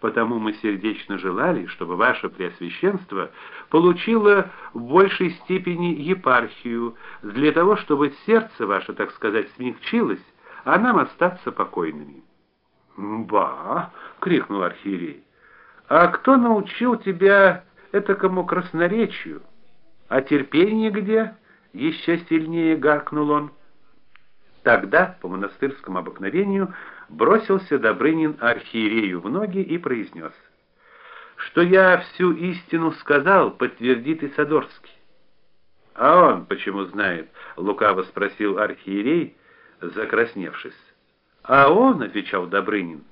Потому мы сердечно желали, чтобы ваше преосвященство получило в большей степени епархию, для того, чтобы сердце ваше, так сказать, смягчилось, а нам остаться покойными. "Ба!" крикнул архиерей. "А кто научил тебя этому красноречию? А терпение где?" еще сильнее гаркнул он. Тогда, по монастырскому обыкновению, бросился Добрынин архиерею в ноги и произнес: "Что я всю истину сказал, подтвердит и Садорский". "А он почему знает?" лукаво спросил архиерей, закрасневшись. "А он", отвечал Добрынин,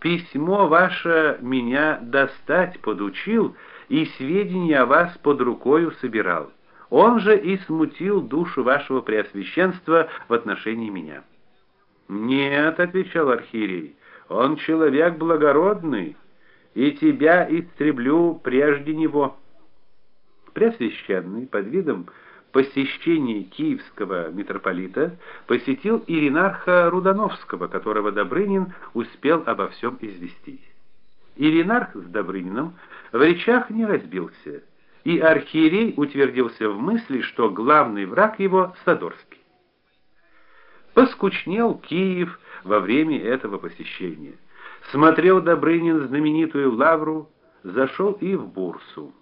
"письмо ваше меня достать подучил и сведения о вас под рукою собирал. Он же и смутил душу вашего преосвященства в отношении меня". "Нет", отвечал архиерей. "Он человек благородный, и тебя истреблю прежде него". Преосвященный под видом посещения киевского митрополита посетил Иринарха Рудановского, которого Добрынин успел обо всем известить. Иринарх с Добрыниным в речах не разбился, и архиерей утвердился в мысли, что главный враг его Садорский. Поскучнел Киев во время этого посещения. Смотрел Добрынин знаменитую лавру, зашел и в Бурсу.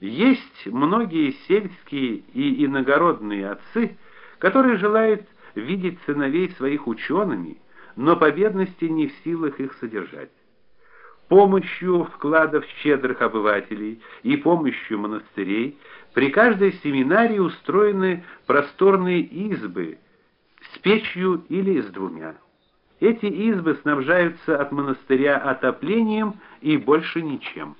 Есть многие сельские и иногородные отцы, которые желают видеть сыновей своих учеными, но по бедности не в силах их содержать. Помощью вкладов щедрых обывателей и помощью монастырей при каждой семинарии устроены просторные избы с печью или с двумя. Эти избы снабжаются от монастыря отоплением и больше ничем.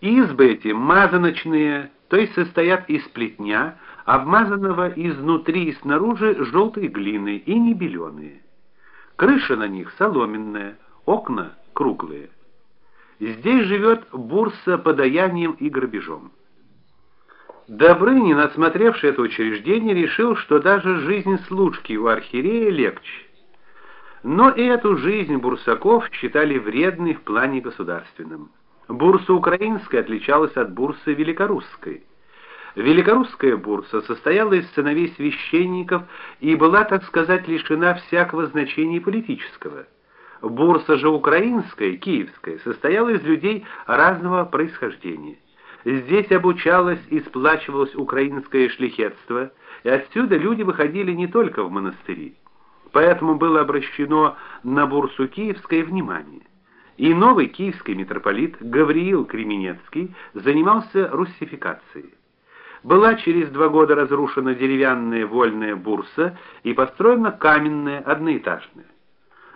Избы эти мазаночные, то есть состоят из плетня, обмазанного изнутри и снаружи желтой глиной и не беленые. Крыша на них соломенная, окна круглые. Здесь живет бурса подаянием и грабежом. Добрынин, осмотревший это учреждение, решил, что даже жизнь служки у архиерея легче. Но и эту жизнь бурсаков считали вредной в плане государственном. Бурса украинская отличалась от бурсы великорусской. Великорусская бурса состояла из сыновей священников и была, так сказать, лишена всякого значения политического. Бурса же украинская, киевская, состояла из людей разного происхождения. Здесь обучалось и сплачивалось украинское шляхетство, и отсюда люди выходили не только в монастыри. Поэтому было обращено на бурсу киевское внимание. И новый киевский митрополит Гавриил Кременецкий занимался руссификацией. Была через два года разрушена деревянная вольная бурса и построена каменная одноэтажная.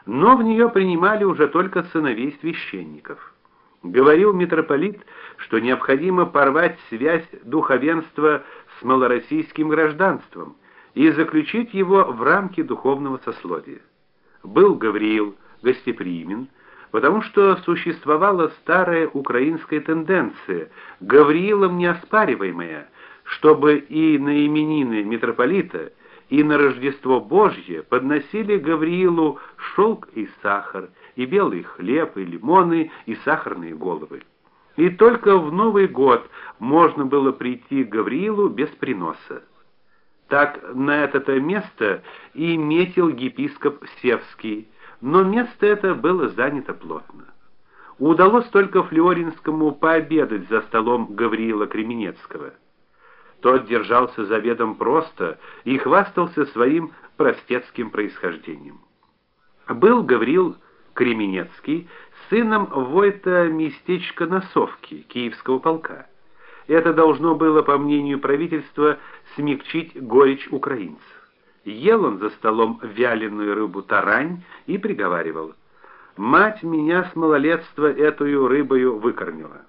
Но в нее принимали уже только сыновей священников. Говорил митрополит, что необходимо порвать связь духовенства с малороссийским гражданством и заключить его в рамки духовного сословия. Был Гавриил гостеприимен, потому что существовала старая украинская тенденция, Гавриилом неоспариваемая, чтобы и на именины митрополита, и на Рождество Божье подносили Гавриилу шелк и сахар, и белый хлеб, и лимоны, и сахарные головы. И только в Новый год можно было прийти к Гавриилу без приноса. Так на это место и метил епископ Севский, но место это было занято плотно. Удалось только Флоринскому пообедать за столом Гавриила Кременецкого. Тот держался заведом просто и хвастался своим простецким происхождением. Был Гавриил Кременецкий сыном Войта местечка Носовки Киевского полка. Это должно было, по мнению правительства, смягчить горечь украинцев. Ел он за столом вяленую рыбу тарань и приговаривал: "Мать меня с малолетства эту рыбою выкормила".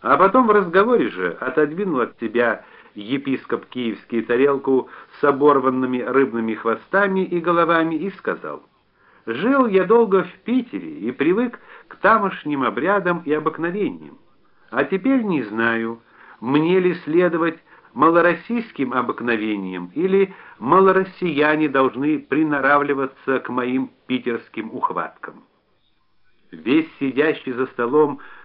А потом в разговоре же отодвинул от тебя епископ Киевский тарелку с оборванными рыбными хвостами и головами и сказал: Жил я долго в Питере и привык к тамошним обрядам и обыкновениям. А теперь не знаю, мне ли следовать малороссийским обыкновениям или малороссияне должны приноравливаться к моим питерским ухваткам. Весь сидящий за столом